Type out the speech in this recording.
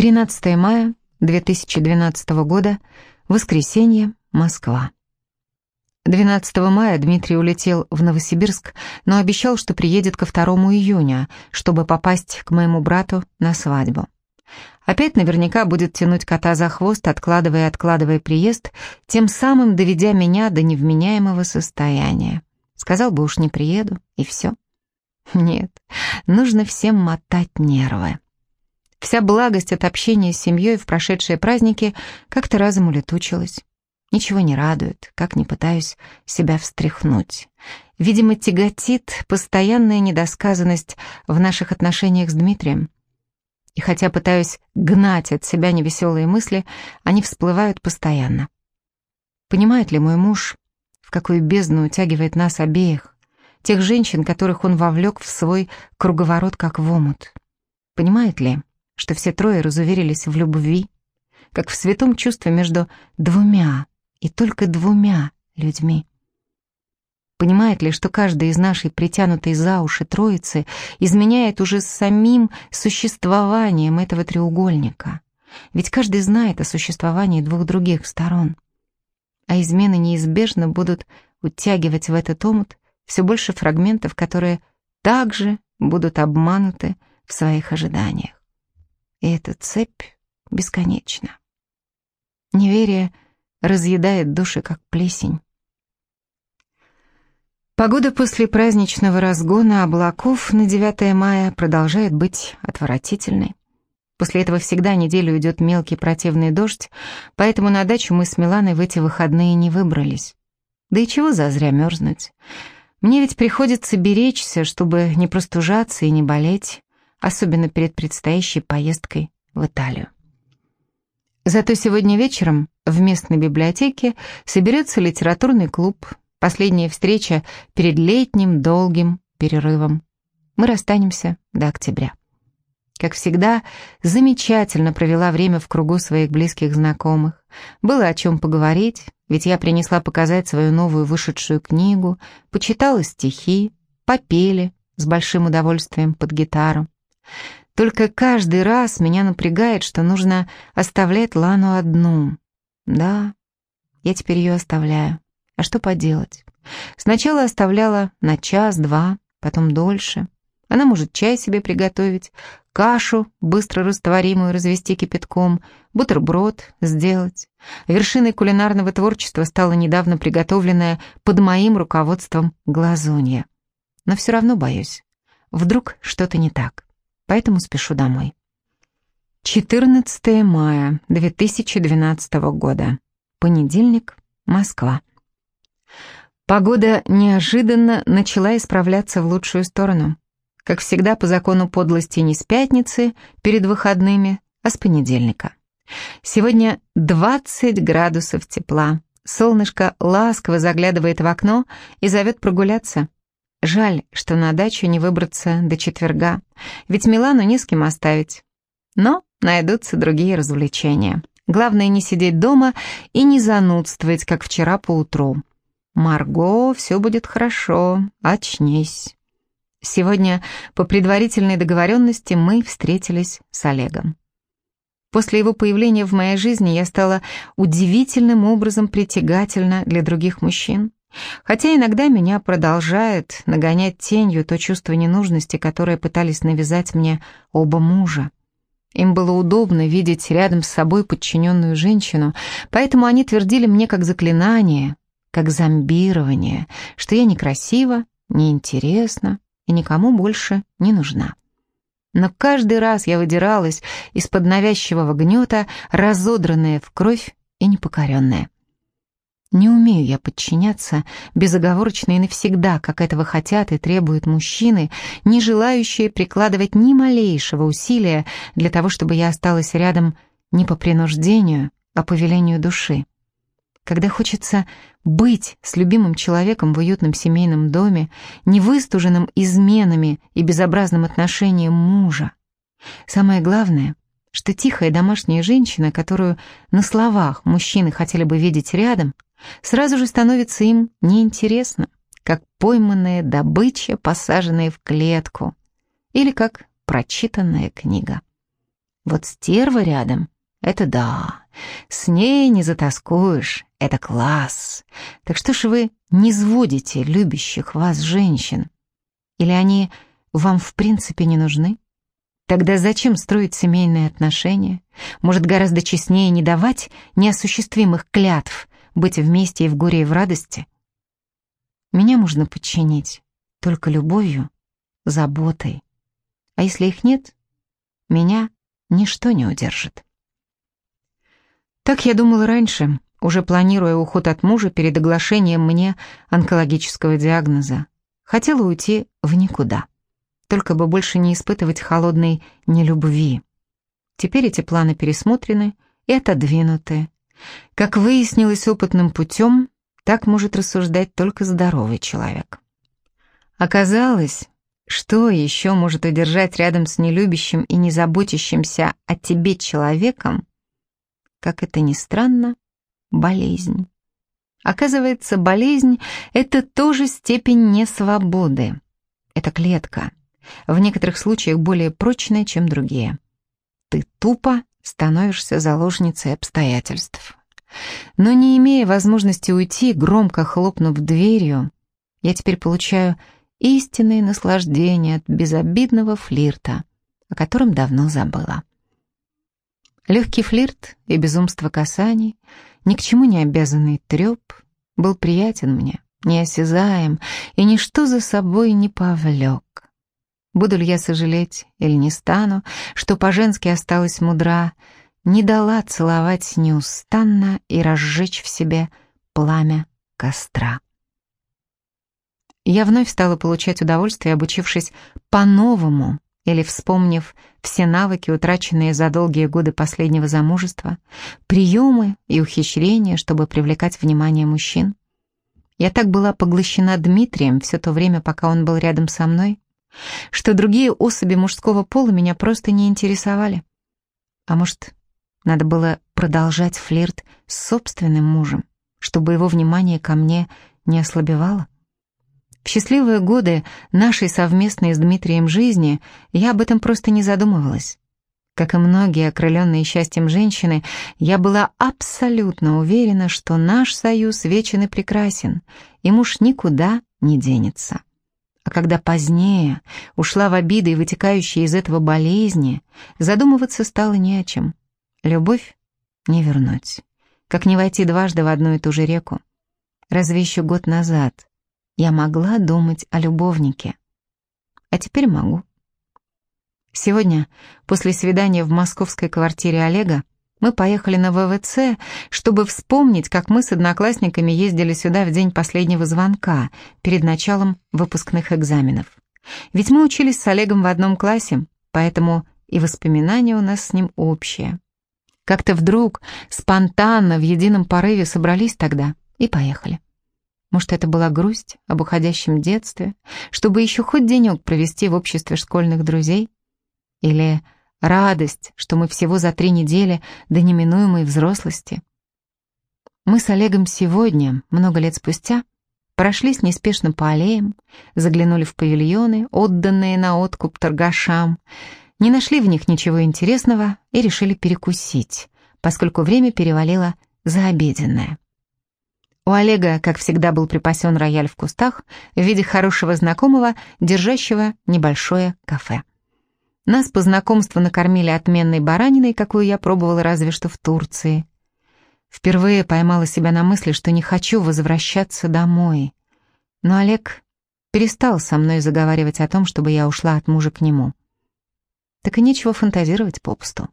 13 мая 2012 года, воскресенье, Москва. 12 мая Дмитрий улетел в Новосибирск, но обещал, что приедет ко 2 июня, чтобы попасть к моему брату на свадьбу. Опять наверняка будет тянуть кота за хвост, откладывая и откладывая приезд, тем самым доведя меня до невменяемого состояния. Сказал бы уж не приеду, и все. Нет, нужно всем мотать нервы. Вся благость от общения с семьей в прошедшие праздники как-то разом улетучилась. Ничего не радует, как не пытаюсь себя встряхнуть. Видимо, тяготит постоянная недосказанность в наших отношениях с Дмитрием. И хотя пытаюсь гнать от себя невеселые мысли, они всплывают постоянно. Понимает ли мой муж, в какую бездну утягивает нас обеих, тех женщин, которых он вовлек в свой круговорот, как в омут? Понимает ли, что все трое разуверились в любви, как в святом чувстве между двумя и только двумя людьми. Понимает ли, что каждый из нашей притянутой за уши троицы изменяет уже самим существованием этого треугольника? Ведь каждый знает о существовании двух других сторон. А измены неизбежно будут утягивать в этот омут все больше фрагментов, которые также будут обмануты в своих ожиданиях. И эта цепь бесконечна. Неверие разъедает души, как плесень. Погода после праздничного разгона облаков на 9 мая продолжает быть отвратительной. После этого всегда неделю идет мелкий противный дождь, поэтому на дачу мы с Миланой в эти выходные не выбрались. Да и чего зазря мерзнуть? Мне ведь приходится беречься, чтобы не простужаться и не болеть особенно перед предстоящей поездкой в Италию. Зато сегодня вечером в местной библиотеке соберется литературный клуб, последняя встреча перед летним долгим перерывом. Мы расстанемся до октября. Как всегда, замечательно провела время в кругу своих близких знакомых. Было о чем поговорить, ведь я принесла показать свою новую вышедшую книгу, почитала стихи, попели с большим удовольствием под гитару. Только каждый раз меня напрягает, что нужно оставлять Лану одну. Да, я теперь ее оставляю. А что поделать? Сначала оставляла на час-два, потом дольше. Она может чай себе приготовить, кашу быстро растворимую развести кипятком, бутерброд сделать. Вершиной кулинарного творчества стала недавно приготовленная под моим руководством глазунья. Но все равно боюсь. Вдруг что-то не так поэтому спешу домой. 14 мая 2012 года. Понедельник, Москва. Погода неожиданно начала исправляться в лучшую сторону. Как всегда, по закону подлости не с пятницы, перед выходными, а с понедельника. Сегодня 20 градусов тепла. Солнышко ласково заглядывает в окно и зовет прогуляться. Жаль, что на дачу не выбраться до четверга, ведь Милану не с кем оставить. Но найдутся другие развлечения. Главное не сидеть дома и не занудствовать, как вчера поутру. «Марго, все будет хорошо, очнись». Сегодня по предварительной договоренности мы встретились с Олегом. После его появления в моей жизни я стала удивительным образом притягательна для других мужчин. Хотя иногда меня продолжает нагонять тенью то чувство ненужности, которое пытались навязать мне оба мужа. Им было удобно видеть рядом с собой подчиненную женщину, поэтому они твердили мне как заклинание, как зомбирование, что я некрасива, неинтересна и никому больше не нужна. Но каждый раз я выдиралась из-под навязчивого гнета, разодранная в кровь и непокоренная. Не умею я подчиняться безоговорочно и навсегда, как этого хотят и требуют мужчины, не желающие прикладывать ни малейшего усилия для того, чтобы я осталась рядом не по принуждению, а по велению души. Когда хочется быть с любимым человеком в уютном семейном доме, не выстуженным изменами и безобразным отношением мужа. Самое главное, что тихая домашняя женщина, которую на словах мужчины хотели бы видеть рядом — сразу же становится им неинтересно, как пойманная добыча, посаженная в клетку, или как прочитанная книга. Вот стерва рядом — это да. С ней не затаскуешь, это класс. Так что ж вы не сводите любящих вас женщин? Или они вам в принципе не нужны? Тогда зачем строить семейные отношения? Может, гораздо честнее не давать неосуществимых клятв, быть вместе и в горе, и в радости? Меня можно подчинить только любовью, заботой. А если их нет, меня ничто не удержит. Так я думала раньше, уже планируя уход от мужа перед оглашением мне онкологического диагноза. Хотела уйти в никуда, только бы больше не испытывать холодной нелюбви. Теперь эти планы пересмотрены и отодвинуты. Как выяснилось опытным путем, так может рассуждать только здоровый человек. Оказалось, что еще может удержать рядом с нелюбящим и не заботящимся о тебе человеком, как это ни странно, болезнь. Оказывается, болезнь — это тоже степень несвободы. Это клетка, в некоторых случаях более прочная, чем другие. Ты тупо становишься заложницей обстоятельств. Но не имея возможности уйти, громко хлопнув дверью, я теперь получаю истинное наслаждение от безобидного флирта, о котором давно забыла. Легкий флирт и безумство касаний, ни к чему не обязанный треп, был приятен мне, неосязаем, и ничто за собой не повлек. Буду ли я сожалеть или не стану, что по-женски осталась мудра, не дала целовать неустанно и разжечь в себе пламя костра. Я вновь стала получать удовольствие, обучившись по-новому или вспомнив все навыки, утраченные за долгие годы последнего замужества, приемы и ухищрения, чтобы привлекать внимание мужчин. Я так была поглощена Дмитрием все то время, пока он был рядом со мной, что другие особи мужского пола меня просто не интересовали. А может, надо было продолжать флирт с собственным мужем, чтобы его внимание ко мне не ослабевало? В счастливые годы нашей совместной с Дмитрием жизни я об этом просто не задумывалась. Как и многие окрыленные счастьем женщины, я была абсолютно уверена, что наш союз вечен и прекрасен, и муж никуда не денется. А когда позднее ушла в обиды и вытекающие из этого болезни, задумываться стало не о чем. Любовь не вернуть. Как не войти дважды в одну и ту же реку. Разве еще год назад я могла думать о любовнике. А теперь могу. Сегодня, после свидания в московской квартире Олега, мы поехали на ВВЦ, чтобы вспомнить, как мы с одноклассниками ездили сюда в день последнего звонка, перед началом выпускных экзаменов. Ведь мы учились с Олегом в одном классе, поэтому и воспоминания у нас с ним общие. Как-то вдруг, спонтанно, в едином порыве собрались тогда и поехали. Может, это была грусть об уходящем детстве, чтобы еще хоть денек провести в обществе школьных друзей? Или радость, что мы всего за три недели до неминуемой взрослости? Мы с Олегом сегодня, много лет спустя, прошлись неспешно по аллеям, заглянули в павильоны, отданные на откуп торгашам, не нашли в них ничего интересного и решили перекусить, поскольку время перевалило за обеденное. У Олега, как всегда, был припасен рояль в кустах в виде хорошего знакомого, держащего небольшое кафе. Нас по знакомству накормили отменной бараниной, какую я пробовала разве что в Турции. Впервые поймала себя на мысли, что не хочу возвращаться домой. Но Олег перестал со мной заговаривать о том, чтобы я ушла от мужа к нему. Так и нечего фантазировать попусту.